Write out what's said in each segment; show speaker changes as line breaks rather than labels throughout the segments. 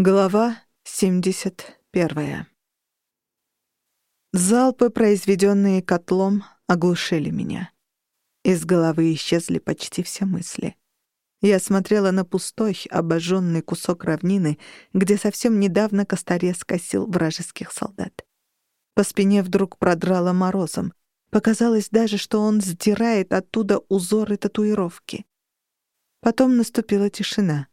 Глава 71. Залпы, произведенные котлом, оглушили меня. Из головы исчезли почти все мысли. Я смотрела на пустой, обожженный кусок равнины, где совсем недавно Косторез косил вражеских солдат. По спине вдруг продрало морозом. Показалось даже, что он сдирает оттуда узоры татуировки. Потом наступила тишина.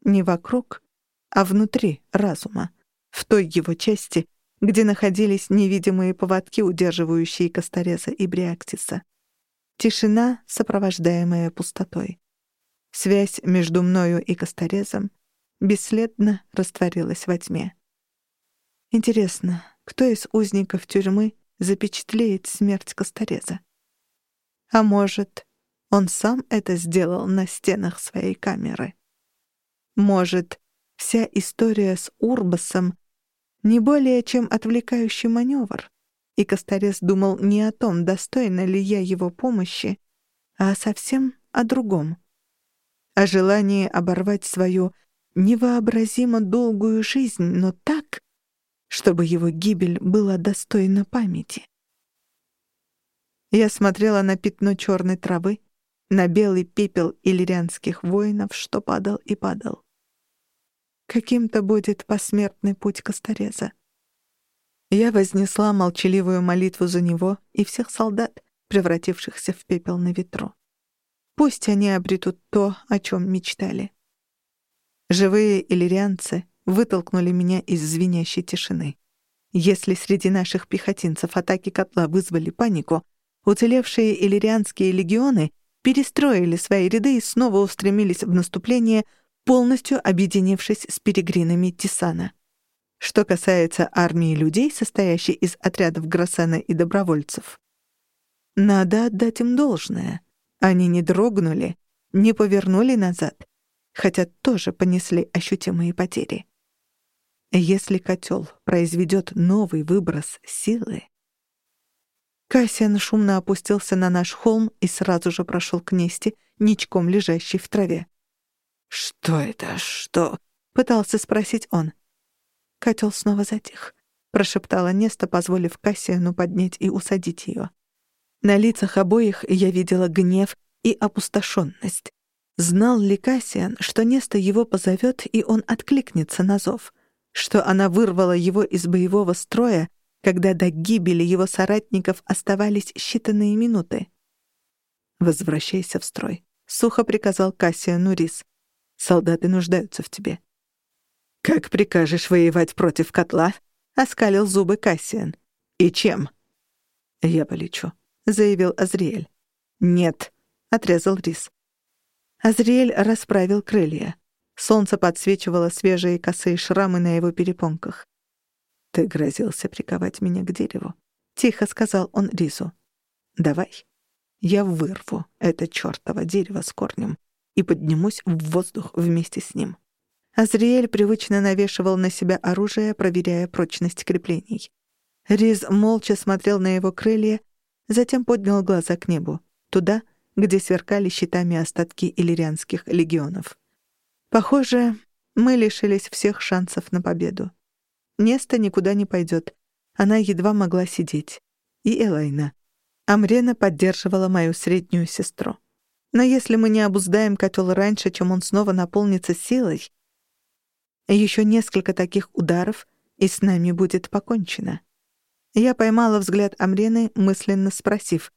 Не вокруг — а внутри разума, в той его части, где находились невидимые поводки, удерживающие Костореза и Бриактиса. Тишина, сопровождаемая пустотой. Связь между мною и Косторезом бесследно растворилась во тьме. Интересно, кто из узников тюрьмы запечатлеет смерть Костореза? А может, он сам это сделал на стенах своей камеры? Может, Вся история с Урбасом не более чем отвлекающий маневр, и Косторес думал не о том, достойна ли я его помощи, а совсем о другом. О желании оборвать свою невообразимо долгую жизнь, но так, чтобы его гибель была достойна памяти. Я смотрела на пятно черной травы, на белый пепел иллирианских воинов, что падал и падал. Каким-то будет посмертный путь Костореза. Я вознесла молчаливую молитву за него и всех солдат, превратившихся в пепел на ветру. Пусть они обретут то, о чем мечтали. Живые иллирианцы вытолкнули меня из звенящей тишины. Если среди наших пехотинцев атаки котла вызвали панику, уцелевшие иллирианские легионы перестроили свои ряды и снова устремились в наступление, полностью объединившись с перегринами Тисана. Что касается армии людей, состоящей из отрядов Гроссена и добровольцев, надо отдать им должное. Они не дрогнули, не повернули назад, хотя тоже понесли ощутимые потери. Если котел произведет новый выброс силы... Кассиан шумно опустился на наш холм и сразу же прошел к Несте, ничком лежащей в траве. «Что это? Что?» — пытался спросить он. Котел снова затих. Прошептала Неста, позволив Кассиану поднять и усадить ее. На лицах обоих я видела гнев и опустошенность. Знал ли Кассиан, что Неста его позовет, и он откликнется на зов? Что она вырвала его из боевого строя, когда до гибели его соратников оставались считанные минуты? «Возвращайся в строй», — сухо приказал Кассиану Рис. Солдаты нуждаются в тебе». «Как прикажешь воевать против котла?» — оскалил зубы Кассиан. «И чем?» «Я полечу», — заявил Азриэль. «Нет», — отрезал Рис. Азриэль расправил крылья. Солнце подсвечивало свежие косые шрамы на его перепонках. «Ты грозился приковать меня к дереву», — тихо сказал он Рису. «Давай, я вырву это чёртово дерево с корнем и поднимусь в воздух вместе с ним. Азриэль привычно навешивал на себя оружие, проверяя прочность креплений. Риз молча смотрел на его крылья, затем поднял глаза к небу, туда, где сверкали щитами остатки иллирианских легионов. Похоже, мы лишились всех шансов на победу. Неста никуда не пойдет. Она едва могла сидеть. И Элайна. Амрена поддерживала мою среднюю сестру. Но если мы не обуздаем котел раньше, чем он снова наполнится силой, еще несколько таких ударов, и с нами будет покончено. Я поймала взгляд Амрены, мысленно спросив,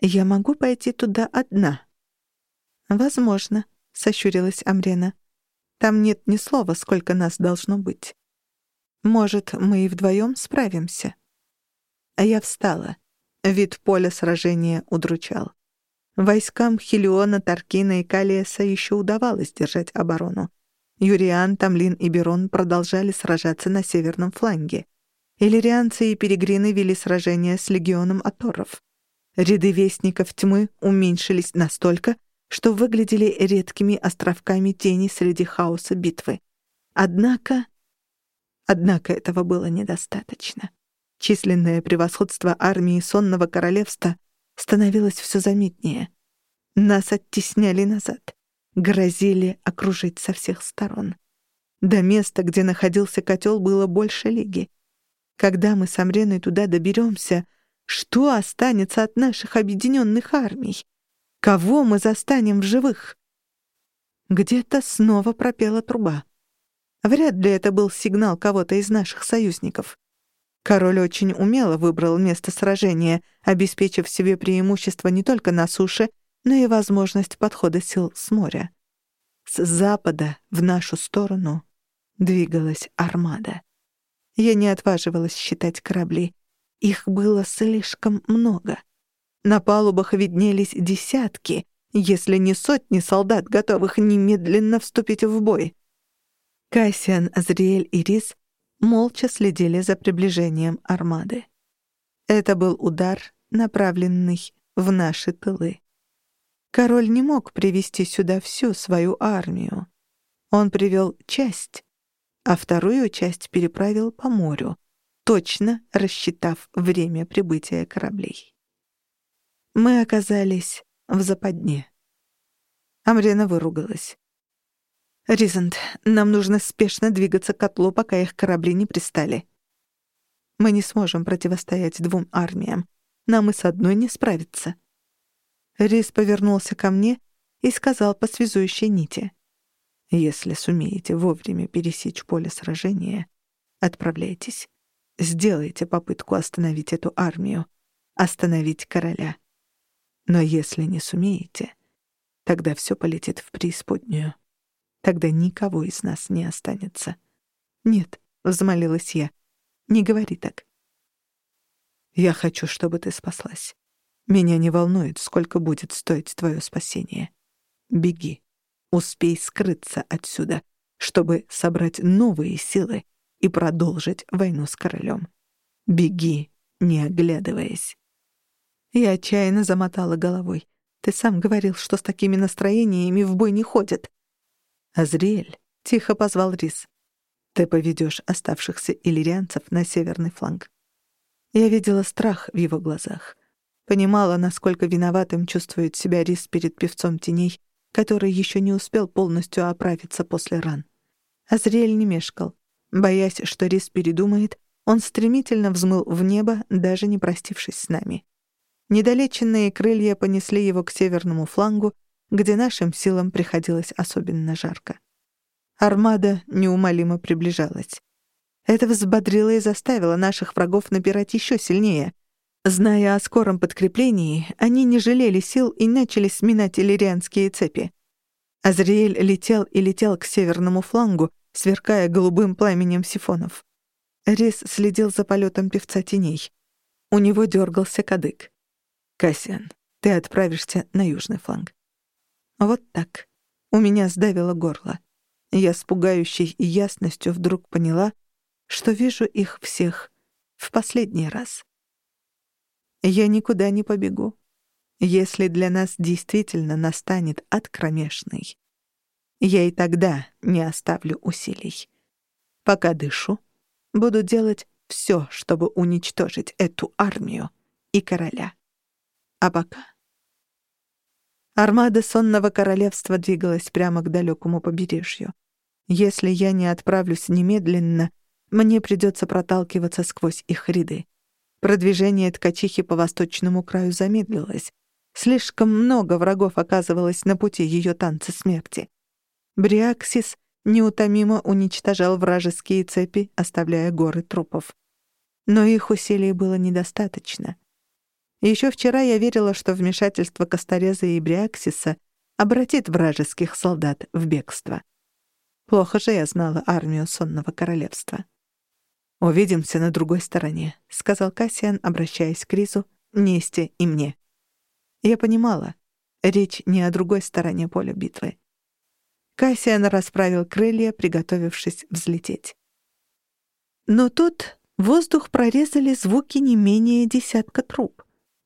«Я могу пойти туда одна?» «Возможно», — сощурилась Амрена. «Там нет ни слова, сколько нас должно быть. Может, мы и вдвоем справимся?» Я встала. Вид поля сражения удручал. Войскам Хелиона, Таркина и Калиеса еще удавалось держать оборону. Юриан, Тамлин и Берон продолжали сражаться на северном фланге. Иллирианцы и перегрины вели сражение с легионом Аторов. Ряды вестников тьмы уменьшились настолько, что выглядели редкими островками тени среди хаоса битвы. Однако... Однако этого было недостаточно. Численное превосходство армии Сонного Королевства становилось все заметнее. Нас оттесняли назад, грозили окружить со всех сторон. До места, где находился котел, было больше лиги. Когда мы с Амреной туда доберемся, что останется от наших объединенных армий? Кого мы застанем в живых? Где-то снова пропела труба. Вряд ли это был сигнал кого-то из наших союзников. Король очень умело выбрал место сражения, обеспечив себе преимущество не только на суше, но и возможность подхода сил с моря. С запада в нашу сторону двигалась армада. Я не отваживалась считать корабли. Их было слишком много. На палубах виднелись десятки, если не сотни солдат, готовых немедленно вступить в бой. Кассиан, Азриэль и Рис молча следили за приближением армады. Это был удар, направленный в наши тылы. Король не мог привести сюда всю свою армию. Он привел часть, а вторую часть переправил по морю, точно рассчитав время прибытия кораблей. Мы оказались в западне. Амрена выругалась. «Ризант, нам нужно спешно двигаться к котлу, пока их корабли не пристали. Мы не сможем противостоять двум армиям. Нам и с одной не справиться». Риз повернулся ко мне и сказал по связующей нити. «Если сумеете вовремя пересечь поле сражения, отправляйтесь. Сделайте попытку остановить эту армию, остановить короля. Но если не сумеете, тогда все полетит в преисподнюю. Тогда никого из нас не останется. «Нет», — взмолилась я, — «не говори так». «Я хочу, чтобы ты спаслась. Меня не волнует, сколько будет стоить твое спасение. Беги. Успей скрыться отсюда, чтобы собрать новые силы и продолжить войну с королем. Беги, не оглядываясь. Я отчаянно замотала головой. Ты сам говорил, что с такими настроениями в бой не ходят. Азриэль тихо позвал Рис. Ты поведешь оставшихся иллирианцев на северный фланг. Я видела страх в его глазах. Понимала, насколько виноватым чувствует себя Рис перед певцом теней, который еще не успел полностью оправиться после ран. Азриэль не мешкал. Боясь, что Рис передумает, он стремительно взмыл в небо, даже не простившись с нами. Недолеченные крылья понесли его к северному флангу, где нашим силам приходилось особенно жарко. Армада неумолимо приближалась. Это взбодрило и заставило наших врагов напирать еще сильнее. Зная о скором подкреплении, они не жалели сил и начали сминать иллирианские цепи. Азриэль летел и летел к северному флангу, сверкая голубым пламенем сифонов. Рис следил за полетом певца теней. У него дергался кадык. «Кассиан, ты отправишься на южный фланг». Вот так. У меня сдавило горло. Я с пугающей ясностью вдруг поняла, что вижу их всех в последний раз. Я никуда не побегу. Если для нас действительно настанет ад кромешный, я и тогда не оставлю усилий. Пока дышу, буду делать все, чтобы уничтожить эту армию и короля. А пока... Армада сонного королевства двигалась прямо к далекому побережью. Если я не отправлюсь немедленно, мне придется проталкиваться сквозь их ряды. Продвижение ткачихи по восточному краю замедлилось. Слишком много врагов оказывалось на пути ее танца смерти. Бриаксис неутомимо уничтожал вражеские цепи, оставляя горы трупов. Но их усилий было недостаточно. Еще вчера я верила, что вмешательство Костореза и Бриаксиса обратит вражеских солдат в бегство. Плохо же я знала армию Сонного Королевства. «Увидимся на другой стороне», — сказал Кассиан, обращаясь к Ризу, Несте и мне. Я понимала, речь не о другой стороне поля битвы. Кассиан расправил крылья, приготовившись взлететь. Но тут воздух прорезали звуки не менее десятка труб.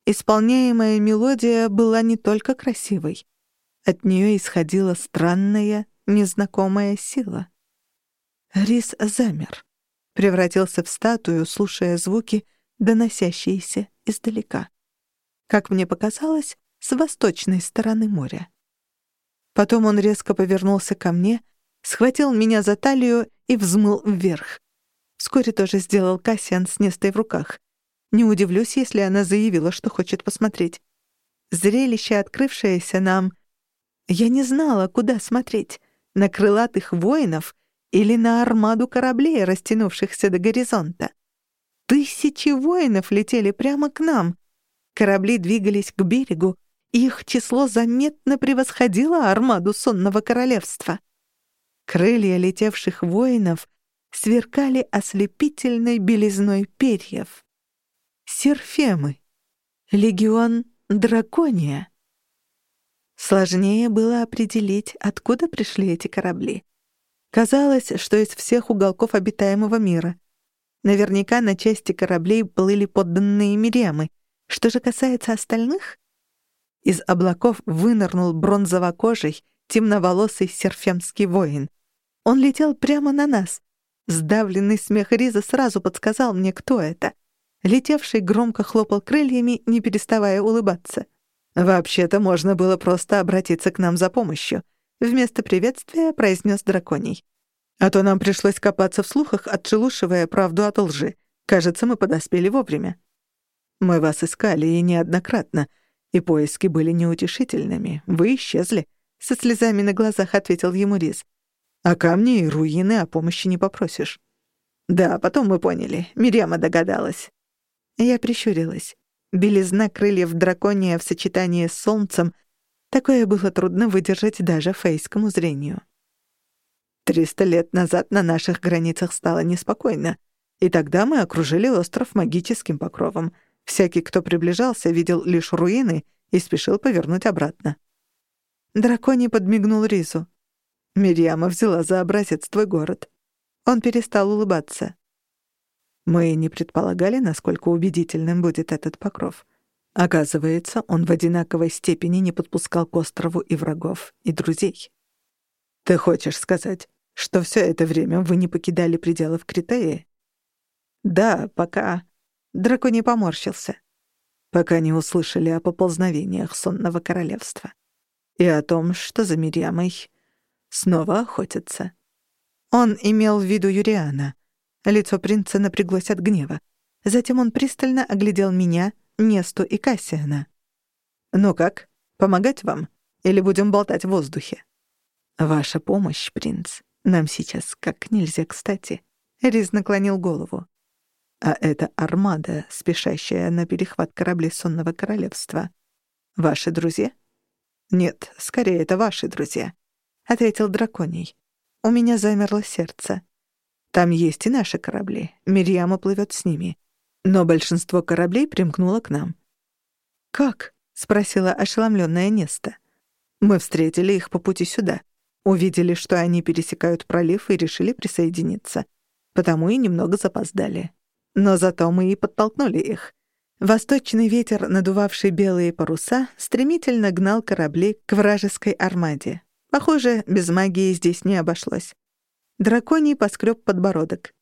Исполняемая мелодия была не только красивой. От нее исходила странная, незнакомая сила. Рис замер превратился в статую, слушая звуки, доносящиеся издалека. Как мне показалось, с восточной стороны моря. Потом он резко повернулся ко мне, схватил меня за талию и взмыл вверх. Вскоре тоже сделал Кассиан с Нестой в руках. Не удивлюсь, если она заявила, что хочет посмотреть. Зрелище, открывшееся нам... Я не знала, куда смотреть — на крылатых воинов или на армаду кораблей, растянувшихся до горизонта. Тысячи воинов летели прямо к нам. Корабли двигались к берегу, их число заметно превосходило армаду сонного королевства. Крылья летевших воинов сверкали ослепительной белизной перьев. Серфемы. Легион Дракония. Сложнее было определить, откуда пришли эти корабли. Казалось, что из всех уголков обитаемого мира. Наверняка на части кораблей плыли подданные Мириамы. Что же касается остальных? Из облаков вынырнул бронзово-кожий, темноволосый серфемский воин. Он летел прямо на нас. Сдавленный смех Риза сразу подсказал мне, кто это. Летевший громко хлопал крыльями, не переставая улыбаться. «Вообще-то можно было просто обратиться к нам за помощью», — вместо приветствия произнес драконий. «А то нам пришлось копаться в слухах, отшелушивая правду от лжи. Кажется, мы подоспели вовремя». «Мы вас искали и неоднократно, и поиски были неутешительными. Вы исчезли», — со слезами на глазах ответил ему Риз. «А камни и руины о помощи не попросишь». «Да, потом мы поняли. Мирьяма догадалась». Я прищурилась. Белизна крыльев дракония в сочетании с солнцем — такое было трудно выдержать даже фейскому зрению. Триста лет назад на наших границах стало неспокойно, и тогда мы окружили остров магическим покровом. Всякий, кто приближался, видел лишь руины и спешил повернуть обратно. Драконий подмигнул Ризу. Мирьяма взяла за образец твой город. Он перестал улыбаться. Мы не предполагали, насколько убедительным будет этот покров. Оказывается, он в одинаковой степени не подпускал к острову и врагов, и друзей. Ты хочешь сказать, что все это время вы не покидали пределов Критеи? Да, пока. Драконий поморщился. Пока не услышали о поползновениях сонного королевства. И о том, что за Мирьямой снова охотятся. Он имел в виду Юриана — Лицо принца напряглось от гнева. Затем он пристально оглядел меня, Несту и Кассиана. «Ну как, помогать вам? Или будем болтать в воздухе?» «Ваша помощь, принц, нам сейчас как нельзя кстати», — Риз наклонил голову. «А это армада, спешащая на перехват кораблей сонного королевства. Ваши друзья?» «Нет, скорее, это ваши друзья», — ответил драконий. У меня замерло сердце. Там есть и наши корабли. Мирьяма плывет с ними. Но большинство кораблей примкнуло к нам. «Как?» — спросила ошеломленная Неста. «Мы встретили их по пути сюда. Увидели, что они пересекают пролив и решили присоединиться. Потому и немного запоздали. Но зато мы и подтолкнули их. Восточный ветер, надувавший белые паруса, стремительно гнал корабли к вражеской армаде. Похоже, без магии здесь не обошлось. Драконий поскреб подбородок.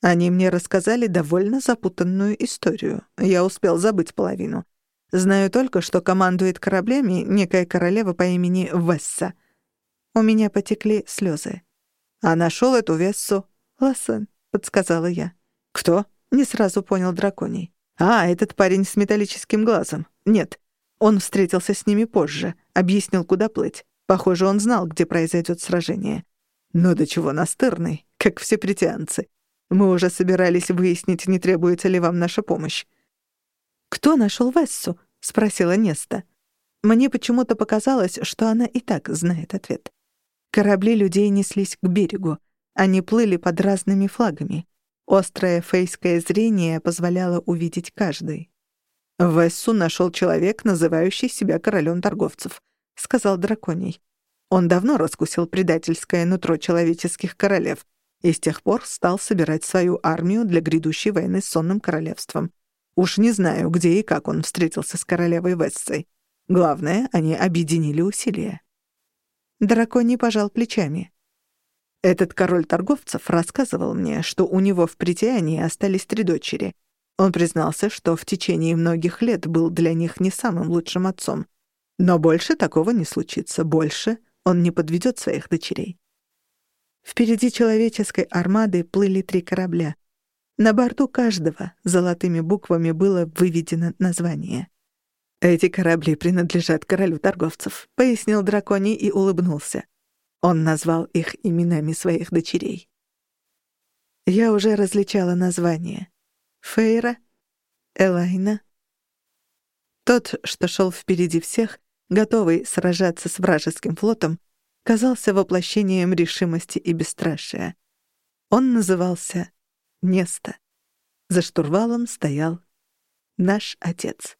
Они мне рассказали довольно запутанную историю. Я успел забыть половину. Знаю только, что командует кораблями некая королева по имени Весса. У меня потекли слезы. А нашел эту Вессу Лассен, подсказала я. Кто? Не сразу понял драконий. А, этот парень с металлическим глазом. Нет, он встретился с ними позже, объяснил, куда плыть. Похоже, он знал, где произойдет сражение. Но до чего настырный, как все притянцы. Мы уже собирались выяснить, не требуется ли вам наша помощь. «Кто нашел Вессу?» — спросила Неста. Мне почему-то показалось, что она и так знает ответ. Корабли людей неслись к берегу. Они плыли под разными флагами. Острое фейское зрение позволяло увидеть каждый. «Вессу нашел человек, называющий себя королем торговцев», — сказал драконий. Он давно раскусил предательское нутро человеческих королев и с тех пор стал собирать свою армию для грядущей войны с сонным королевством. Уж не знаю, где и как он встретился с королевой Вессой. Главное, они объединили усилия. Драконий пожал плечами. Этот король торговцев рассказывал мне, что у него в притянии остались три дочери. Он признался, что в течение многих лет был для них не самым лучшим отцом. Но больше такого не случится. Больше он не подведет своих дочерей. Впереди человеческой армады плыли три корабля. На борту каждого золотыми буквами было выведено название. «Эти корабли принадлежат королю торговцев», — пояснил драконий и улыбнулся. Он назвал их именами своих дочерей. Я уже различала названия. Фейра, Элайна. Тот, что шел впереди всех, готовый сражаться с вражеским флотом, казался воплощением решимости и бесстрашия. Он назывался Неста. За штурвалом стоял наш отец.